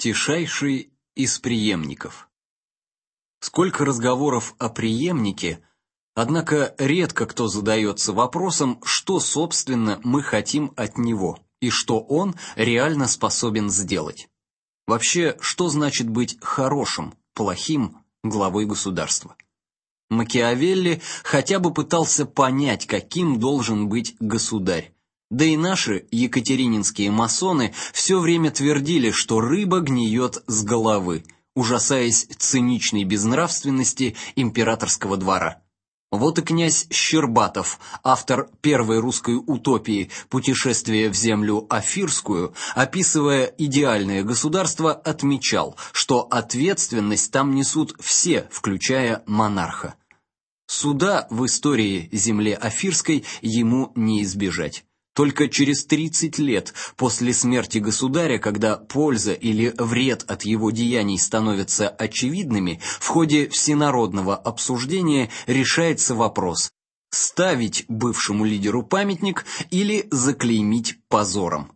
Тишайший из преемников. Сколько разговоров о преемнике, однако редко кто задается вопросом, что собственно мы хотим от него и что он реально способен сделать. Вообще, что значит быть хорошим, плохим главой государства? Макиавелли хотя бы пытался понять, каким должен быть государь, да и наши екатерининские масоны все время твердили, что рыба гниет с головы, ужасаясь циничной безнравственности императорского двора. Вот и князь Щербатов, автор первой русской утопии Путешествие в землю афирскую, описывая идеальное государство, отмечал, что ответственность там несут все, включая монарха. Суда в истории земле афирской ему не избежать. Только через 30 лет после смерти государя, когда польза или вред от его деяний становятся очевидными, в ходе всенародного обсуждения решается вопрос: ставить бывшему лидеру памятник или заклеймить позором.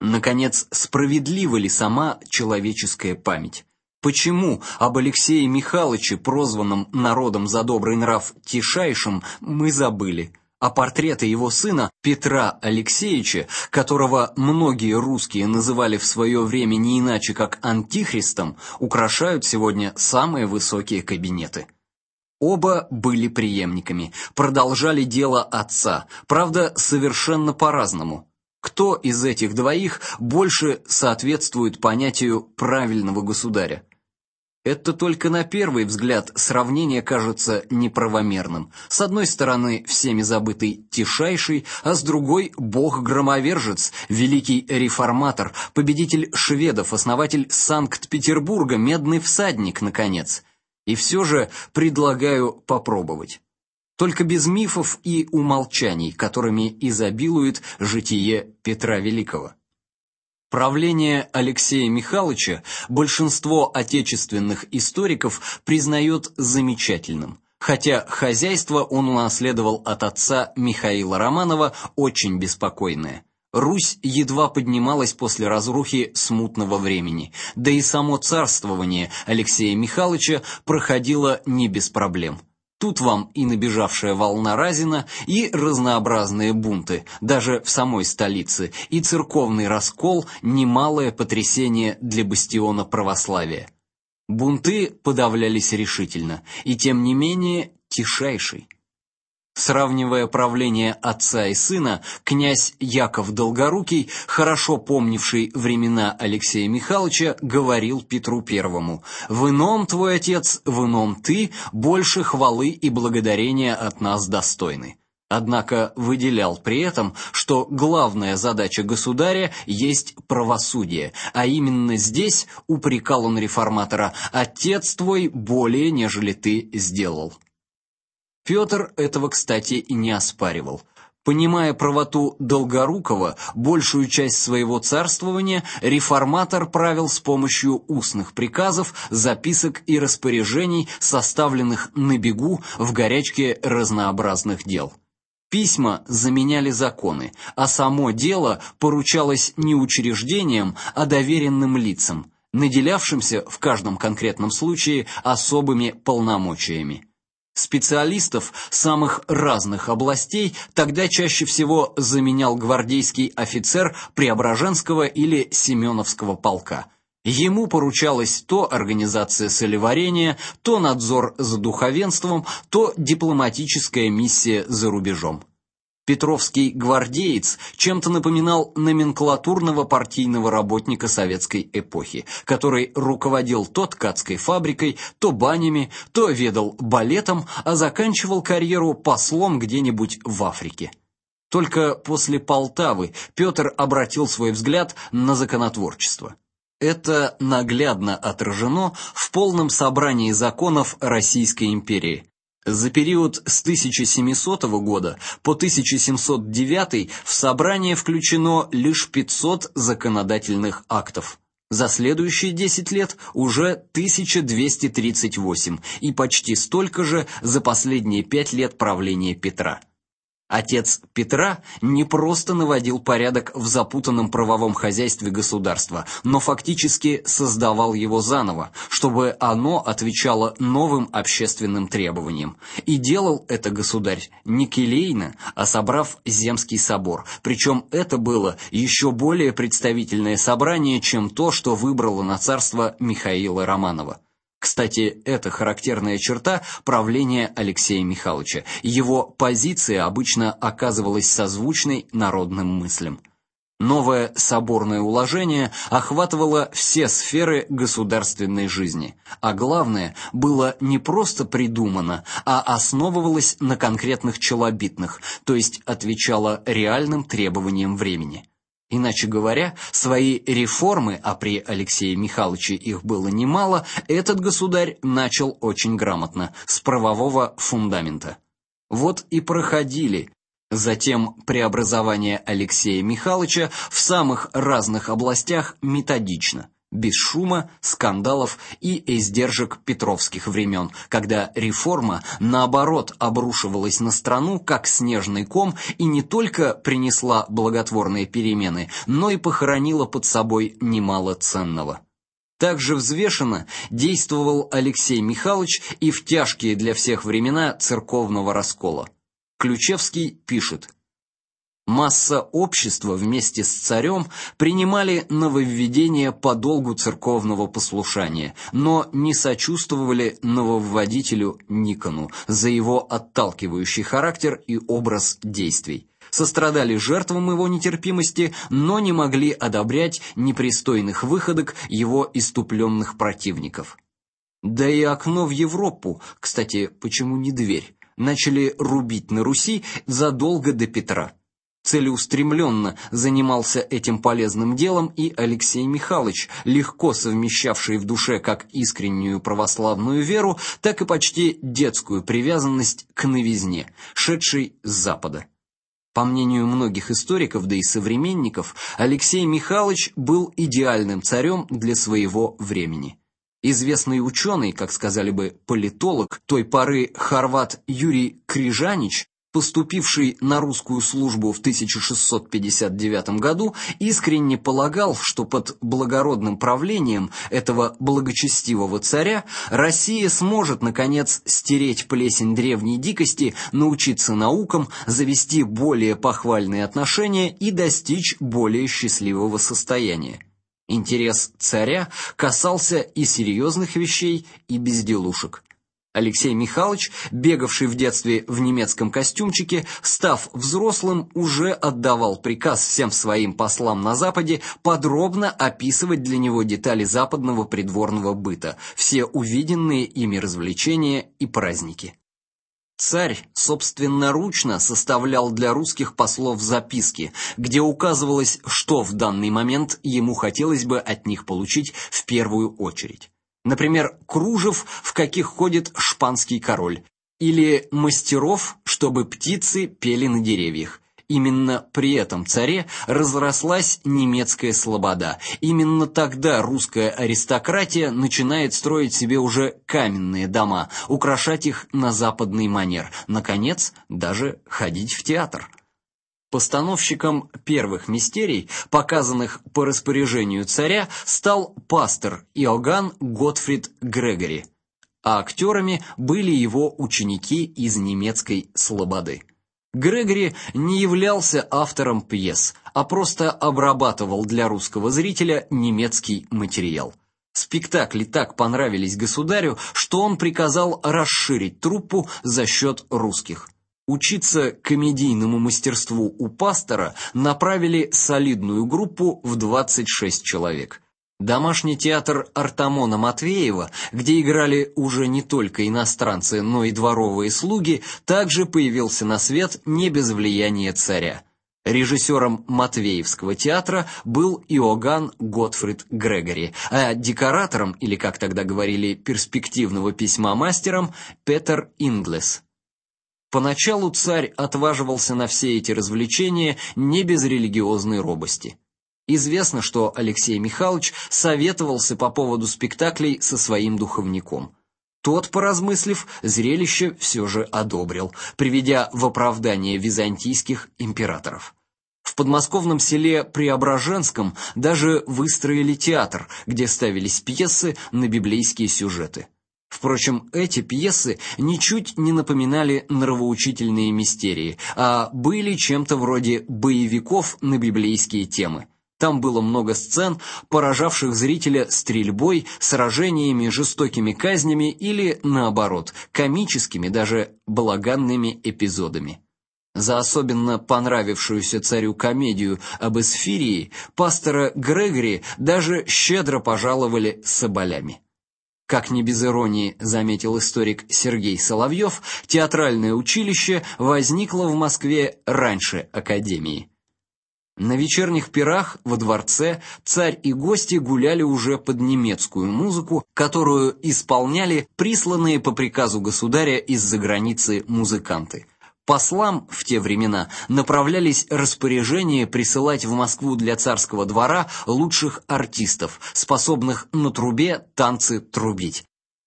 Наконец, справедлива ли сама человеческая память? Почему об Алексее Михайловиче, прозванном народом за добрый нрав Тишайшим, мы забыли? А портреты его сына Петра Алексеевича, которого многие русские называли в свое время не иначе как антихристом, украшают сегодня самые высокие кабинеты. Оба были преемниками, продолжали дело отца, правда, совершенно по-разному. Кто из этих двоих больше соответствует понятию правильного государя? Это только на первый взгляд сравнение кажется неправомерным. С одной стороны, всеми забытый Тишайший, а с другой бог-громовержец, великий реформатор, победитель шведов, основатель Санкт-Петербурга, медный всадник наконец. И все же предлагаю попробовать. Только без мифов и умолчаний, которыми изобилует житие Петра Великого. Правление Алексея Михайловича большинство отечественных историков признает замечательным, хотя хозяйство он унаследовал от отца Михаила Романова очень беспокойное. Русь едва поднималась после разрухи смутного времени, да и само царствование Алексея Михайловича проходило не без проблем. Тут вам и набежавшая волна Разина, и разнообразные бунты, даже в самой столице, и церковный раскол немалое потрясение для бастиона православия. Бунты подавлялись решительно, и тем не менее тишайший Сравнивая правление отца и сына, князь Яков Долгорукий, хорошо помнивший времена Алексея Михайловича, говорил Петру Первому: "В ином твой отец, в ином ты больше хвалы и благодарения от нас достойны". Однако выделял при этом, что главная задача государя есть правосудие, а именно здесь упрекал он реформатора: "Отец твой более, нежели ты сделал". Петр этого, кстати, и не оспаривал. Понимая правоту Долгорукова, большую часть своего царствования реформатор правил с помощью устных приказов, записок и распоряжений, составленных на бегу в горячке разнообразных дел. Письма заменяли законы, а само дело поручалось не учреждениям, а доверенным лицам, наделявшимся в каждом конкретном случае особыми полномочиями. Специалистов самых разных областей тогда чаще всего заменял гвардейский офицер Преображенского или Семеновского полка. Ему поручалось то организация солеварения, то надзор за духовенством, то дипломатическая миссия за рубежом. Петровский гвардеец чем-то напоминал номенклатурного партийного работника советской эпохи, который руководил то ткацкой фабрикой, то банями, то ведал балетом, а заканчивал карьеру послом где-нибудь в Африке. Только после Полтавы Петр обратил свой взгляд на законотворчество. Это наглядно отражено в полном собрании законов Российской империи, за период с 1700 года по 1709 в собрание включено лишь 500 законодательных актов. За следующие 10 лет уже 1238 и почти столько же за последние 5 лет правления Петра. Отец Петра не просто наводил порядок в запутанном правовом хозяйстве государства, но фактически создавал его заново, чтобы оно отвечало новым общественным требованиям. И делал это государь не келейно, а собрав земский собор. Причем это было еще более представительное собрание, чем то, что выбрало на царство Михаила Романова. Кстати, это характерная черта правления Алексея Михайловича. Его позиция обычно оказывалась созвучной народным мыслям. Новое соборное уложение охватывало все сферы государственной жизни, а главное, было не просто придумано, а основывалось на конкретных челобитных, то есть отвечало реальным требованиям времени. Иначе говоря, свои реформы, а при Алексее Михайловиче их было немало, этот государь начал очень грамотно, с правового фундамента. Вот и проходили затем преобразования Алексея Михайловича в самых разных областях методично – без шума, скандалов и издержек петровских времен, когда реформа наоборот обрушивалась на страну как снежный ком и не только принесла благотворные перемены, но и похоронила под собой немало ценного. Также взвешенно действовал Алексей Михайлович и в тяжкие для всех времена церковного раскола. Ключевский пишет: Масса общества вместе с царем принимали нововведения по долгу церковного послушания, но не сочувствовали нововводителю Никону за его отталкивающий характер и образ действий. Сострадали жертвам его нетерпимости, но не могли одобрять непристойных выходок его иступленных противников. Да и окно в Европу, кстати, почему не дверь, начали рубить на Руси задолго до Петра целеустремленно занимался этим полезным делом и Алексей Михайлович, легко совмещавший в душе как искреннюю православную веру, так и почти детскую привязанность к новизне, шедшей с запада. По мнению многих историков, да и современников, Алексей Михайлович был идеальным царем для своего времени. Известный ученый, как сказали бы политолог той поры хорват Юрий Крижанич поступивший на русскую службу в 1659 году, искренне полагал, что под благородным правлением этого благочестивого царя Россия сможет наконец стереть плесень древней дикости, научиться наукам, завести более похвальные отношения и достичь более счастливого состояния. Интерес царя касался и серьезных вещей, и безделушек. Алексей Михайлович, бегавший в детстве в немецком костюмчике, став взрослым, уже отдавал приказ всем своим послам на западе подробно описывать для него детали западного придворного быта, все увиденные ими развлечения и праздники. Царь собственноручно составлял для русских послов записки, где указывалось, что в данный момент ему хотелось бы от них получить в первую очередь. Например, кружев, в каких ходит шпанский король, или мастеров, чтобы птицы пели на деревьях. Именно при этом царе разрослась немецкая слобода. Именно тогда русская аристократия начинает строить себе уже каменные дома, украшать их на западный манер, наконец, даже ходить в театр. Постановщиком первых мистерий, показанных по распоряжению царя, стал пастор Иоганн Готфрид Грегори, а актерами были его ученики из немецкой слободы. Грегори не являлся автором пьес, а просто обрабатывал для русского зрителя немецкий материал. Спектакли так понравились государю, что он приказал расширить труппу за счет русских. Учиться комедийному мастерству у пастора направили солидную группу в 26 человек. Домашний театр Артамона Матвеева, где играли уже не только иностранцы, но и дворовые слуги, также появился на свет не без влияния царя. Режиссером Матвеевского театра был Иоганн Готфрид Грегори, а декоратором, или как тогда говорили, перспективного письма мастером Петер Инглес. Поначалу царь отваживался на все эти развлечения не без религиозной робости. Известно, что Алексей Михайлович советовался по поводу спектаклей со своим духовником. Тот, поразмыслив, зрелище все же одобрил, приведя в оправдание византийских императоров. В подмосковном селе Преображенском даже выстроили театр, где ставились пьесы на библейские сюжеты. Впрочем, эти пьесы ничуть не напоминали нравоучительные мистерии, а были чем-то вроде боевиков на библейские темы. Там было много сцен, поражавших зрителя стрельбой, сражениями, жестокими казнями или наоборот, комическими, даже балаганными эпизодами. За особенно понравившуюся царю комедию об Эсфирии пастора Грегори даже щедро пожаловали соболями. Как ни без иронии заметил историк Сергей Соловьев, театральное училище возникло в Москве раньше академии. На вечерних пирах во дворце царь и гости гуляли уже под немецкую музыку, которую исполняли присланные по приказу государя из-за границы музыканты. Послам в те времена направлялись распоряжения присылать в Москву для царского двора лучших артистов, способных на трубе танцы трубить.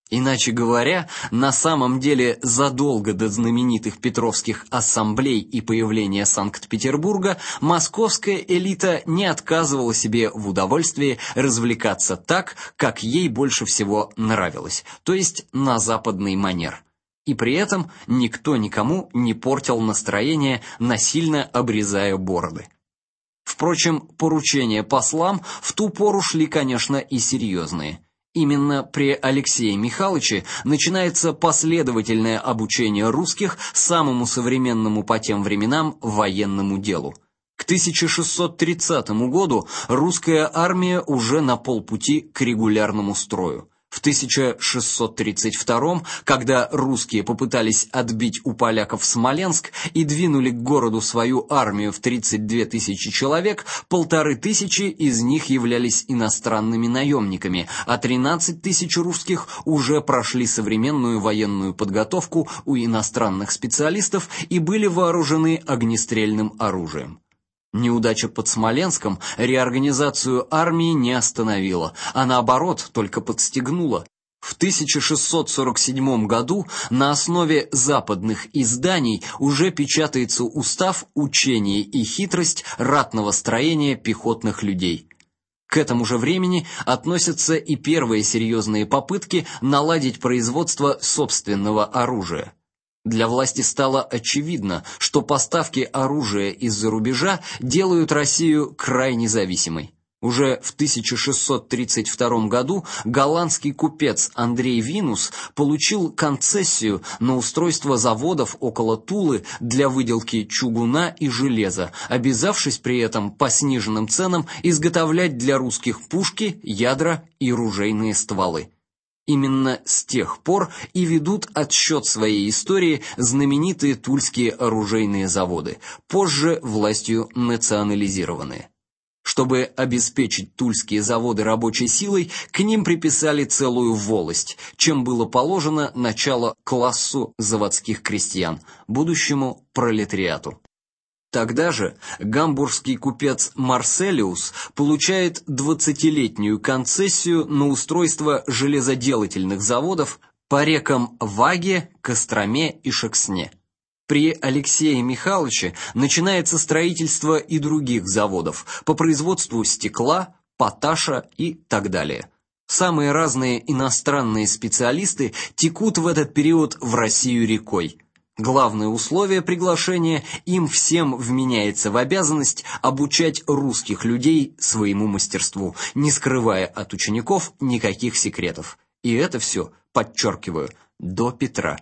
Иначе говоря, на самом деле задолго до знаменитых Петровских ассамблей и появления Санкт-Петербурга московская элита не отказывала себе в удовольствии развлекаться так, как ей больше всего нравилось, то есть на западный манер. И при этом никто никому не портил настроение, насильно обрезая бороды. Впрочем, поручения послам в ту пору шли, конечно, и серьезные. Именно при Алексее Михайловиче начинается последовательное обучение русских самому современному по тем временам военному делу. К 1630 году русская армия уже на полпути к регулярному строю. В 1632, когда русские попытались отбить у поляков Смоленск и двинули к городу свою армию в 32 тысячи человек, полторы тысячи из них являлись иностранными наемниками, а 13 тысяч русских уже прошли современную военную подготовку у иностранных специалистов и были вооружены огнестрельным оружием. Неудача под Смоленском реорганизацию армии не остановила, а наоборот, только подстегнула. В 1647 году на основе западных изданий уже печатается устав учения и хитрость ратного строения пехотных людей. К этому же времени относятся и первые серьезные попытки наладить производство собственного оружия. Для власти стало очевидно, что поставки оружия из-за рубежа делают Россию крайне зависимой. Уже в 1632 году голландский купец Андрей Винус получил концессию на устройство заводов около Тулы для выделки чугуна и железа, обязавшись при этом по сниженным ценам изготовлять для русских пушки, ядра и ружейные стволы. Именно с тех пор и ведут отсчет своей истории знаменитые тульские оружейные заводы, позже властью национализированные. Чтобы обеспечить тульские заводы рабочей силой, к ним приписали целую волость, чем было положено начало классу заводских крестьян, будущему пролетариату. Тогда же гамбургский купец Марселиус получает двадцатилетнюю концессию на устройство железоделательных заводов по рекам Ваге, Костроме и Шексне. При Алексее Михайловиче начинается строительство и других заводов по производству стекла, поташа и так далее. Самые разные иностранные специалисты текут в этот период в Россию рекой. Главное условие приглашения им всем вменяется в обязанность обучать русских людей своему мастерству, не скрывая от учеников никаких секретов. И это все, подчеркиваю, до Петра.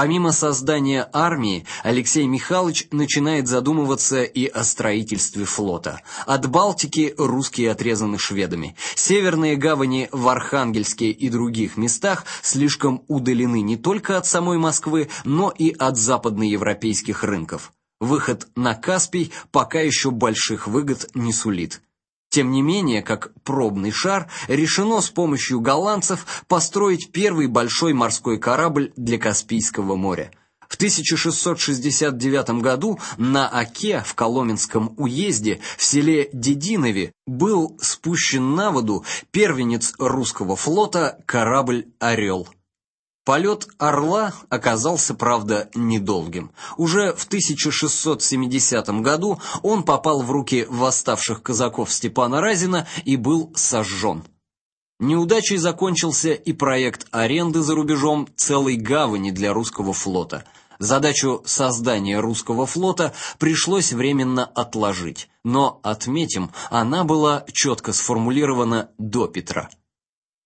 Помимо создания армии, Алексей Михайлович начинает задумываться и о строительстве флота. От Балтики русские отрезаны шведами. Северные гавани в Архангельске и других местах слишком удалены не только от самой Москвы, но и от западноевропейских рынков. Выход на Каспий пока еще больших выгод не сулит. Тем не менее, как пробный шар, решено с помощью голландцев построить первый большой морской корабль для Каспийского моря. В 1669 году на Оке в Коломенском уезде в селе Дединове был спущен на воду первенец русского флота корабль Орел. Полет «Орла» оказался, правда, недолгим. Уже в 1670 году он попал в руки восставших казаков Степана Разина и был сожжен. Неудачей закончился и проект аренды за рубежом целой гавани для русского флота. Задачу создания русского флота пришлось временно отложить, но отметим, она была четко сформулирована до Петра.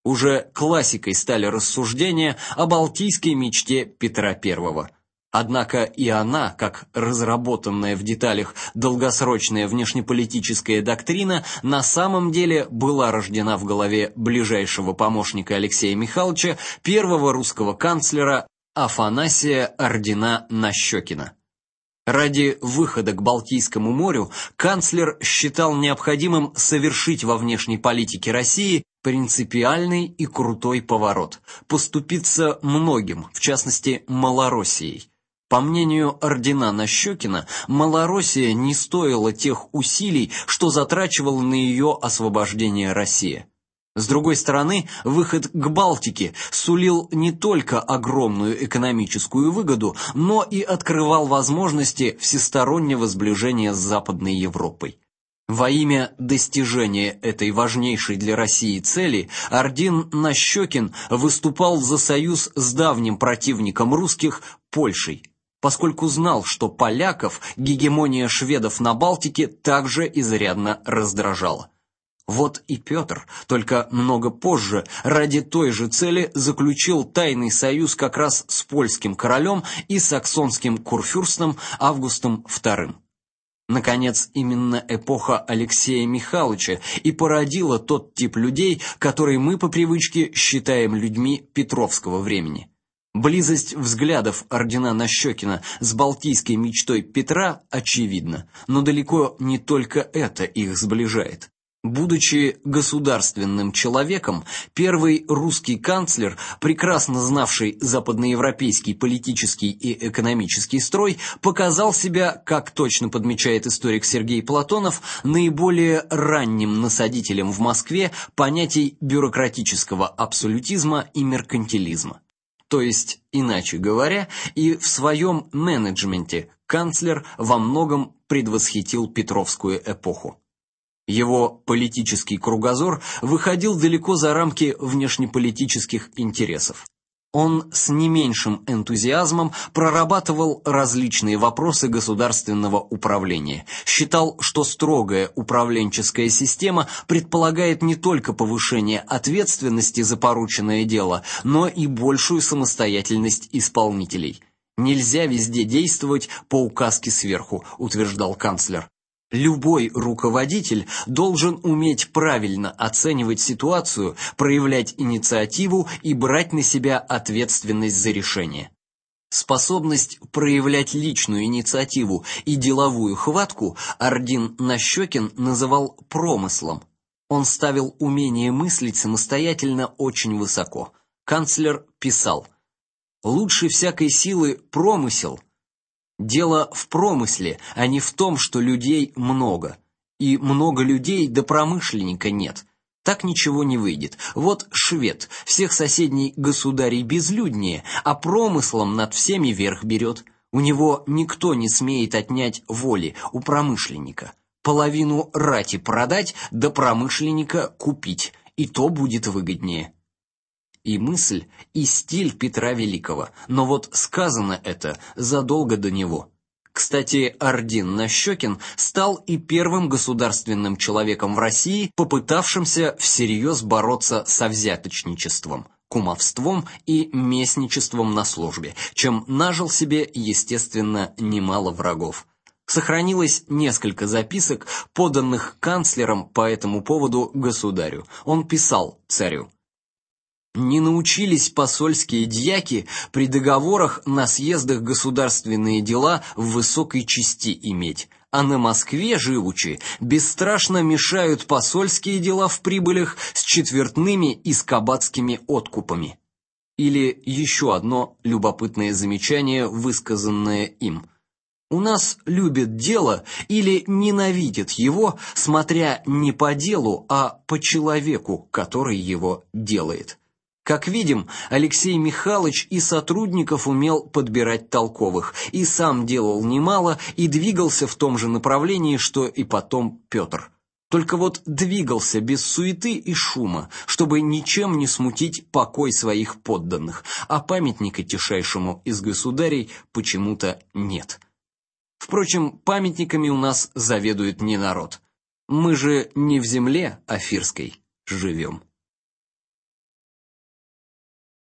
Уже классикой стали рассуждения о балтийской мечте Петра I. Однако и она, как разработанная в деталях долгосрочная внешнеполитическая доктрина, на самом деле была рождена в голове ближайшего помощника Алексея Михайловича, первого русского канцлера Афанасия Ордена Нащекина. Ради выхода к Балтийскому морю канцлер считал необходимым совершить во внешней политике России принципиальный и крутой поворот, поступиться многим, в частности, Малороссией. По мнению ордена Нащекина, Малороссия не стоила тех усилий, что затрачивала на ее освобождение Россия. С другой стороны, выход к Балтике сулил не только огромную экономическую выгоду, но и открывал возможности всестороннего сближения с Западной Европой. Во имя достижения этой важнейшей для России цели Ордин Нащекин выступал за союз с давним противником русских Польшей, поскольку знал, что поляков гегемония шведов на Балтике также изрядно раздражала. Вот и Петр, только много позже, ради той же цели заключил тайный союз как раз с польским королем и саксонским курфюрстом Августом II. Наконец, именно эпоха Алексея Михайловича и породила тот тип людей, который мы по привычке считаем людьми Петровского времени. Близость взглядов ордена Нащекина с балтийской мечтой Петра очевидна, но далеко не только это их сближает. Будучи государственным человеком, первый русский канцлер, прекрасно знавший западноевропейский политический и экономический строй, показал себя, как точно подмечает историк Сергей Платонов, наиболее ранним насадителем в Москве понятий бюрократического абсолютизма и меркантилизма. То есть, иначе говоря, и в своем менеджменте канцлер во многом предвосхитил Петровскую эпоху. Его политический кругозор выходил далеко за рамки внешнеполитических интересов. Он с не меньшим энтузиазмом прорабатывал различные вопросы государственного управления. Считал, что строгая управленческая система предполагает не только повышение ответственности за порученное дело, но и большую самостоятельность исполнителей. Нельзя везде действовать по указке сверху, утверждал канцлер. Любой руководитель должен уметь правильно оценивать ситуацию, проявлять инициативу и брать на себя ответственность за решение. Способность проявлять личную инициативу и деловую хватку Ордин Нащекин называл промыслом. Он ставил умение мыслить самостоятельно очень высоко. Канцлер писал: "Лучше всякой силы промысел, Дело в промысле, а не в том, что людей много. И много людей да промышленника нет. Так ничего не выйдет. Вот швед, всех соседней государей безлюднее, а промыслом над всеми верх берет. У него никто не смеет отнять воли у промышленника. Половину рати продать, да промышленника купить, и то будет выгоднее и мысль, и стиль Петра Великого, но вот сказано это задолго до него. Кстати, Ордин Нащекин стал и первым государственным человеком в России, попытавшимся всерьез бороться со взяточничеством, кумовством и местничеством на службе, чем нажил себе, естественно, немало врагов. Сохранилось несколько записок, поданных канцлером по этому поводу государю. Он писал царю: не научились посольские дьяки при договорах на съездах государственные дела в высокой части иметь, а на Москве живучи бесстрашно мешают посольские дела в прибылях с четвертными и с кабацкими откупами. Или еще одно любопытное замечание, высказанное им. У нас любят дело или ненавидят его, смотря не по делу, а по человеку, который его делает. Как видим, Алексей Михайлович и сотрудников умел подбирать толковых, и сам делал немало и двигался в том же направлении, что и потом Петр. Только вот двигался без суеты и шума, чтобы ничем не смутить покой своих подданных, а памятника тишайшему из государей почему-то нет. Впрочем, памятниками у нас заведует не народ. Мы же не в земле афирской живем.